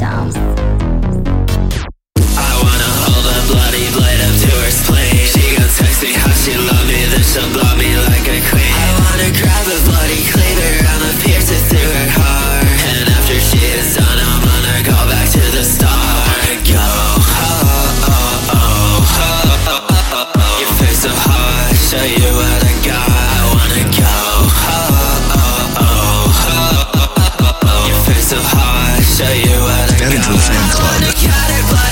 symptoms. I wanna hold a bloody blade up to her spleen. She gon' text me how she love me, then she'll blow me like a queen. I wanna grab a bloody cleaver, I'ma pierce it through her heart. And after she is done, I'm gonna go back to the start. Go. Oh, oh, oh, Your face so hot, show you what I got. I wanna go. Oh, oh, oh, oh, oh. oh, oh, oh, oh. Your face so hot, show you. Energy Fan Club.